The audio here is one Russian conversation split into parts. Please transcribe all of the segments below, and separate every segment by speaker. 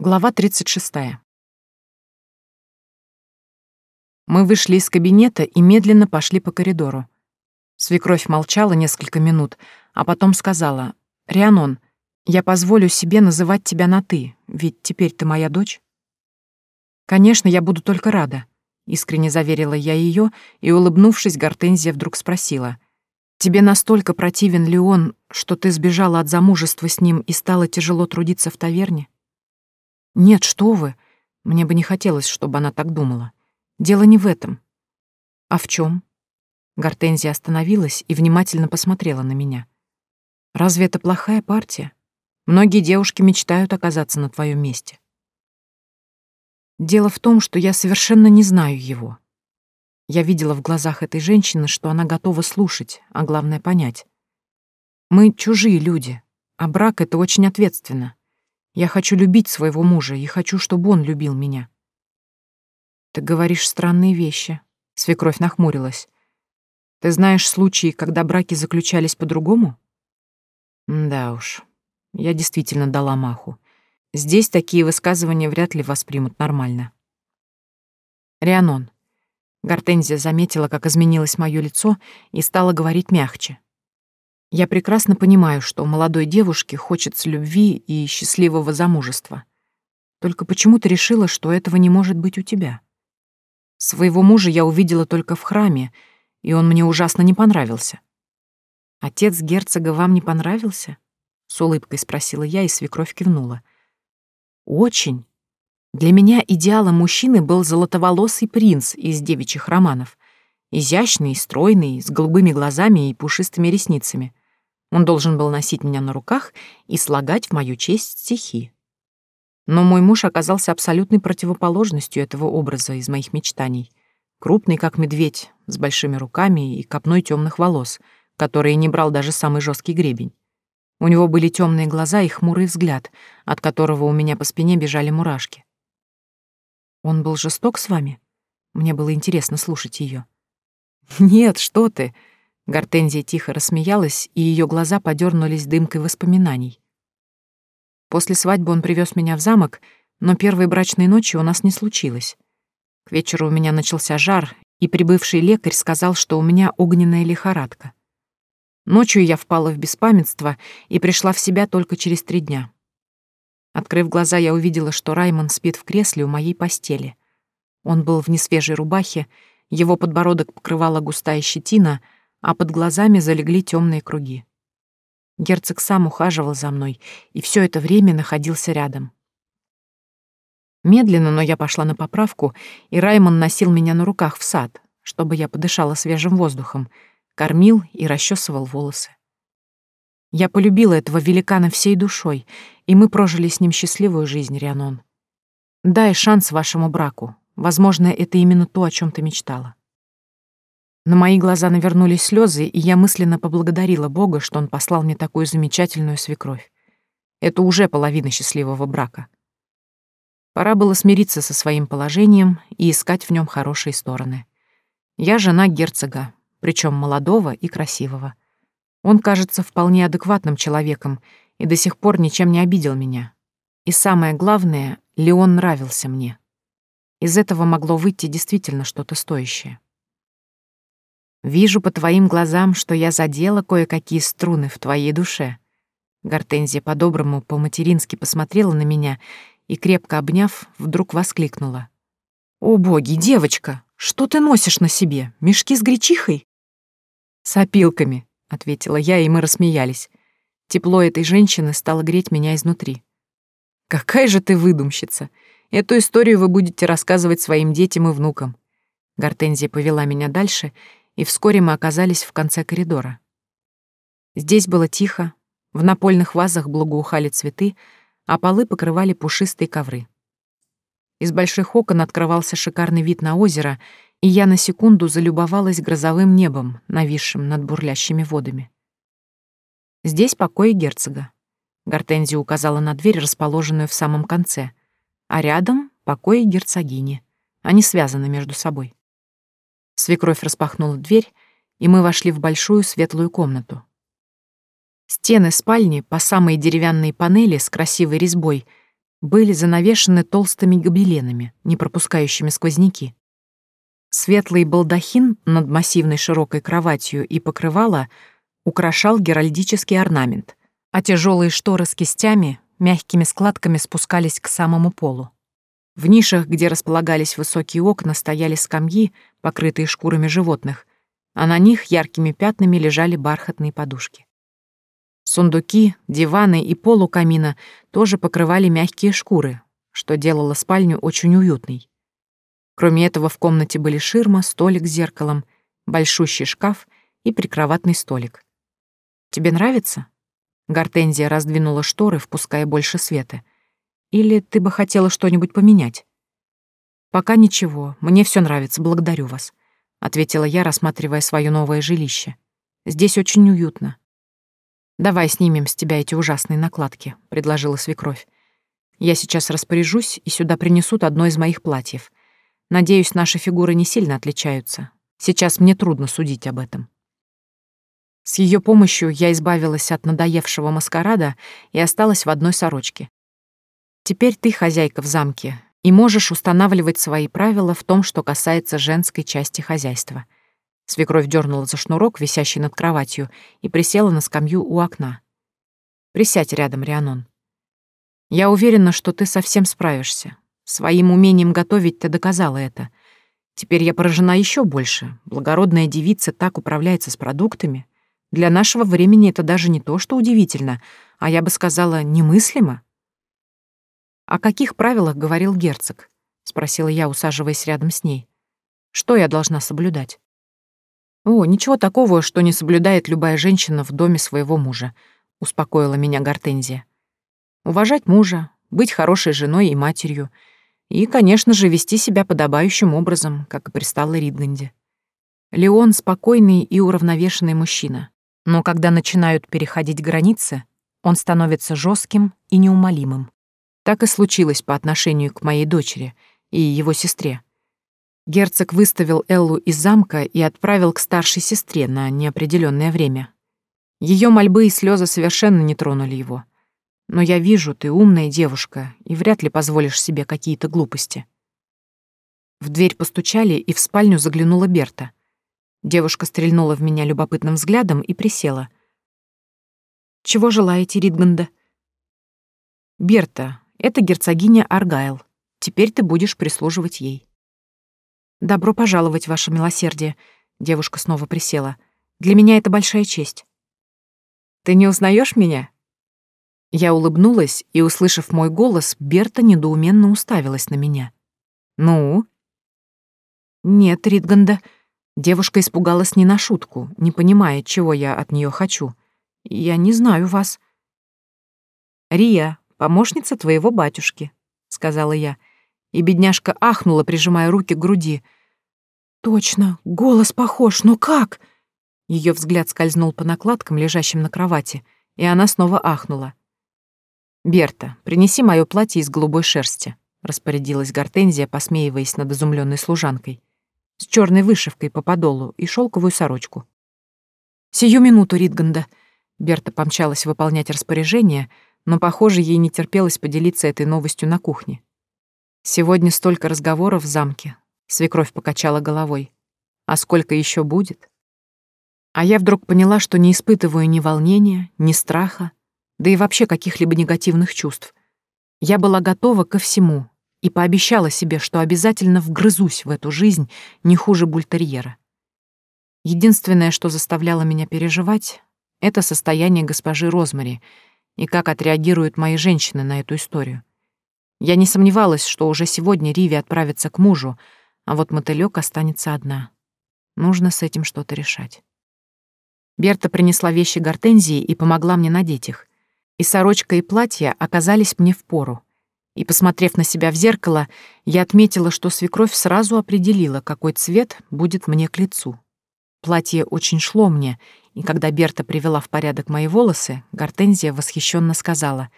Speaker 1: Глава 36. Мы вышли из кабинета и медленно пошли по коридору. Свекровь молчала несколько минут, а потом сказала, «Рианон, я позволю себе называть тебя на «ты», ведь теперь ты моя дочь». «Конечно, я буду только рада», — искренне заверила я ее, и, улыбнувшись, Гортензия вдруг спросила, «Тебе настолько противен ли он, что ты сбежала от замужества с ним и стала тяжело трудиться в таверне?» Нет, что вы. Мне бы не хотелось, чтобы она так думала. Дело не в этом. А в чем? Гортензия остановилась и внимательно посмотрела на меня. Разве это плохая партия? Многие девушки мечтают оказаться на твоем месте. Дело в том, что я совершенно не знаю его. Я видела в глазах этой женщины, что она готова слушать, а главное — понять. Мы чужие люди, а брак — это очень ответственно. Я хочу любить своего мужа и хочу, чтобы он любил меня. Ты говоришь странные вещи. Свекровь нахмурилась. Ты знаешь случаи, когда браки заключались по-другому? Да уж. Я действительно дала маху. Здесь такие высказывания вряд ли воспримут нормально. Рианон. Гортензия заметила, как изменилось мое лицо, и стала говорить мягче. Я прекрасно понимаю, что молодой девушки хочется любви и счастливого замужества. Только почему ты решила, что этого не может быть у тебя? Своего мужа я увидела только в храме, и он мне ужасно не понравился. Отец герцога вам не понравился? С улыбкой спросила я, и свекровь кивнула. Очень. Для меня идеалом мужчины был золотоволосый принц из девичьих романов. Изящный, стройный, с голубыми глазами и пушистыми ресницами. Он должен был носить меня на руках и слагать в мою честь стихи. Но мой муж оказался абсолютной противоположностью этого образа из моих мечтаний. Крупный, как медведь, с большими руками и копной темных волос, которые не брал даже самый жесткий гребень. У него были темные глаза и хмурый взгляд, от которого у меня по спине бежали мурашки. Он был жесток с вами? Мне было интересно слушать ее. Нет, что ты, Гортензия тихо рассмеялась, и ее глаза подернулись дымкой воспоминаний. После свадьбы он привез меня в замок, но первой брачной ночи у нас не случилось. К вечеру у меня начался жар, и прибывший лекарь сказал, что у меня огненная лихорадка. Ночью я впала в беспамятство и пришла в себя только через три дня. Открыв глаза, я увидела, что Раймон спит в кресле у моей постели. Он был в несвежей рубахе, его подбородок покрывала густая щетина — а под глазами залегли темные круги. Герцог сам ухаживал за мной и все это время находился рядом. Медленно, но я пошла на поправку, и Раймон носил меня на руках в сад, чтобы я подышала свежим воздухом, кормил и расчесывал волосы. Я полюбила этого великана всей душой, и мы прожили с ним счастливую жизнь, Рианон. Дай шанс вашему браку. Возможно, это именно то, о чем ты мечтала. На мои глаза навернулись слезы, и я мысленно поблагодарила Бога, что он послал мне такую замечательную свекровь. Это уже половина счастливого брака. Пора было смириться со своим положением и искать в нем хорошие стороны. Я жена герцога, причем молодого и красивого. Он кажется вполне адекватным человеком и до сих пор ничем не обидел меня. И самое главное, Леон нравился мне. Из этого могло выйти действительно что-то стоящее. Вижу по твоим глазам, что я задела кое-какие струны в твоей душе. Гортензия по-доброму, по-матерински посмотрела на меня и, крепко обняв, вдруг воскликнула. «О, боги, девочка, что ты носишь на себе? Мешки с гречихой?» «С опилками», — ответила я, и мы рассмеялись. Тепло этой женщины стало греть меня изнутри. «Какая же ты выдумщица! Эту историю вы будете рассказывать своим детям и внукам». Гортензия повела меня дальше, и вскоре мы оказались в конце коридора. Здесь было тихо, в напольных вазах благоухали цветы, а полы покрывали пушистые ковры. Из больших окон открывался шикарный вид на озеро, и я на секунду залюбовалась грозовым небом, нависшим над бурлящими водами. Здесь покои герцога. Гортензия указала на дверь, расположенную в самом конце, а рядом — покои герцогини. Они связаны между собой. Свекровь распахнула дверь, и мы вошли в большую светлую комнату. Стены спальни по самой деревянной панели с красивой резьбой были занавешены толстыми гобеленами, не пропускающими сквозняки. Светлый балдахин над массивной широкой кроватью и покрывало украшал геральдический орнамент, а тяжелые шторы с кистями мягкими складками спускались к самому полу. В нишах, где располагались высокие окна, стояли скамьи, покрытые шкурами животных, а на них яркими пятнами лежали бархатные подушки. Сундуки, диваны и пол у камина тоже покрывали мягкие шкуры, что делало спальню очень уютной. Кроме этого, в комнате были ширма, столик с зеркалом, большущий шкаф и прикроватный столик. «Тебе нравится?» Гортензия раздвинула шторы, впуская больше света. «Или ты бы хотела что-нибудь поменять?» «Пока ничего, мне все нравится, благодарю вас», — ответила я, рассматривая свое новое жилище. «Здесь очень уютно». «Давай снимем с тебя эти ужасные накладки», — предложила свекровь. «Я сейчас распоряжусь, и сюда принесут одно из моих платьев. Надеюсь, наши фигуры не сильно отличаются. Сейчас мне трудно судить об этом. С ее помощью я избавилась от надоевшего маскарада и осталась в одной сорочке. Теперь ты хозяйка в замке и можешь устанавливать свои правила в том, что касается женской части хозяйства. Свекровь дернула за шнурок, висящий над кроватью, и присела на скамью у окна. «Присядь рядом, Рианон. Я уверена, что ты совсем справишься. Своим умением готовить ты доказала это. Теперь я поражена еще больше. Благородная девица так управляется с продуктами. Для нашего времени это даже не то, что удивительно, а я бы сказала, немыслимо. «О каких правилах говорил герцог?» — спросила я, усаживаясь рядом с ней. «Что я должна соблюдать?» «О, ничего такого, что не соблюдает любая женщина в доме своего мужа», — успокоила меня Гортензия. «Уважать мужа, быть хорошей женой и матерью — и, конечно же, вести себя подобающим образом, как и пристало Ридганде. Леон — спокойный и уравновешенный мужчина, но когда начинают переходить границы, он становится жестким и неумолимым. Так и случилось по отношению к моей дочери и его сестре. Герцог выставил Эллу из замка и отправил к старшей сестре на неопределенное время. Ее мольбы и слезы совершенно не тронули его — но я вижу, ты умная девушка и вряд ли позволишь себе какие-то глупости. В дверь постучали, и в спальню заглянула Берта. Девушка стрельнула в меня любопытным взглядом и присела. «Чего желаете, Ридганда?» «Берта, это герцогиня Аргайл. Теперь ты будешь прислуживать ей». «Добро пожаловать, ваше милосердие», — девушка снова присела. «Для меня это большая честь». «Ты не узнаешь меня?» Я улыбнулась, и, услышав мой голос, Берта недоуменно уставилась на меня. «Ну?» «Нет, Ритганда». Девушка испугалась не на шутку, не понимая, чего я от нее хочу. «Я не знаю вас». «Рия, помощница твоего батюшки», — сказала я. И бедняжка ахнула, прижимая руки к груди. «Точно, голос похож, но как?» Ее взгляд скользнул по накладкам, лежащим на кровати, и она снова ахнула. «Берта, принеси моё платье из голубой шерсти», — распорядилась Гортензия, посмеиваясь над изумленной служанкой, с черной вышивкой по подолу и шелковую сорочку. «Сию минуту, Ритганда!» Берта помчалась выполнять распоряжение, но, похоже, ей не терпелось поделиться этой новостью на кухне. «Сегодня столько разговоров в замке», — свекровь покачала головой. «А сколько еще будет?» А я вдруг поняла, что не испытываю ни волнения, ни страха, да и вообще каких-либо негативных чувств. Я была готова ко всему и пообещала себе, что обязательно вгрызусь в эту жизнь не хуже бультерьера. Единственное, что заставляло меня переживать, это состояние госпожи Розмари и как отреагируют мои женщины на эту историю. Я не сомневалась, что уже сегодня Риви отправится к мужу, а вот мотылёк останется одна. Нужно с этим что-то решать. Берта принесла вещи Гортензии и помогла мне надеть их и сорочка и платье оказались мне в пору. И, посмотрев на себя в зеркало, я отметила, что свекровь сразу определила, какой цвет будет мне к лицу. Платье очень шло мне, и когда Берта привела в порядок мои волосы, Гортензия восхищенно сказала,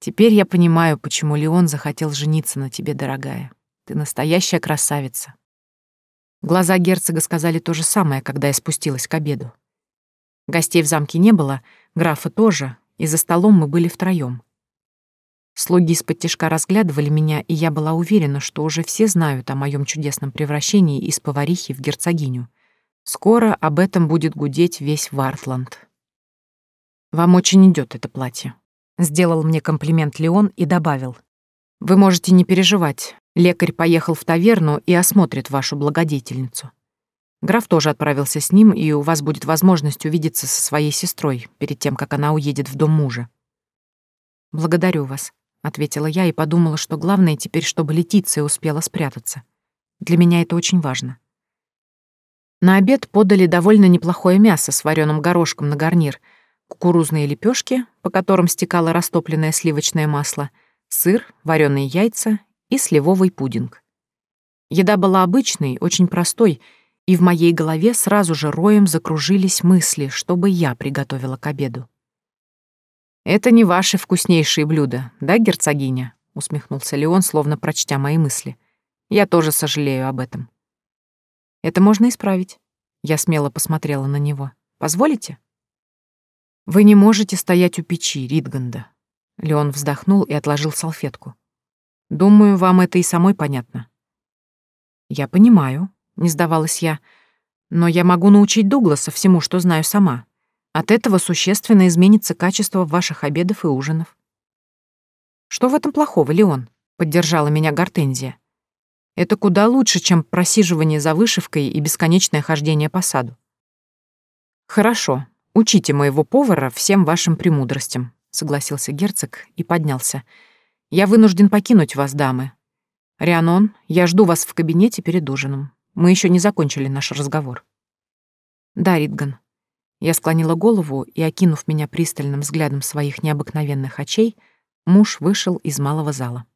Speaker 1: «Теперь я понимаю, почему Леон захотел жениться на тебе, дорогая. Ты настоящая красавица». Глаза герцога сказали то же самое, когда я спустилась к обеду. Гостей в замке не было, графа тоже, и за столом мы были втроем. Слуги из-под тишка разглядывали меня, и я была уверена, что уже все знают о моем чудесном превращении из поварихи в герцогиню. Скоро об этом будет гудеть весь Вартланд. «Вам очень идет это платье», — сделал мне комплимент Леон и добавил. «Вы можете не переживать. Лекарь поехал в таверну и осмотрит вашу благодетельницу. Граф тоже отправился с ним, и у вас будет возможность увидеться со своей сестрой перед тем, как она уедет в дом мужа. Благодарю вас, ответила я и подумала, что главное теперь, чтобы Летиция успела спрятаться. Для меня это очень важно. На обед подали довольно неплохое мясо с вареным горошком на гарнир, кукурузные лепешки, по которым стекало растопленное сливочное масло, сыр, вареные яйца и сливовый пудинг. Еда была обычной, очень простой, и в моей голове сразу же роем закружились мысли, чтобы я приготовила к обеду. «Это не ваши вкуснейшие блюда, да, герцогиня?» — усмехнулся Леон, словно прочтя мои мысли. «Я тоже сожалею об этом». «Это можно исправить». Я смело посмотрела на него. «Позволите?» «Вы не можете стоять у печи, Ритганда». Леон вздохнул и отложил салфетку. «Думаю, вам это и самой понятно». «Я понимаю», — не сдавалась я, «но я могу научить Дугласа всему, что знаю сама. От этого существенно изменится качество ваших обедов и ужинов. Что в этом плохого, Леон? Поддержала меня Гортензия. Это куда лучше, чем просиживание за вышивкой и бесконечное хождение по саду. Хорошо, учите моего повара всем вашим премудростям, согласился герцог и поднялся. Я вынужден покинуть вас, дамы. Рианон, я жду вас в кабинете перед ужином. Мы еще не закончили наш разговор. Да, Ритган, я склонила голову и, окинув меня пристальным взглядом своих необыкновенных очей, муж вышел из малого зала.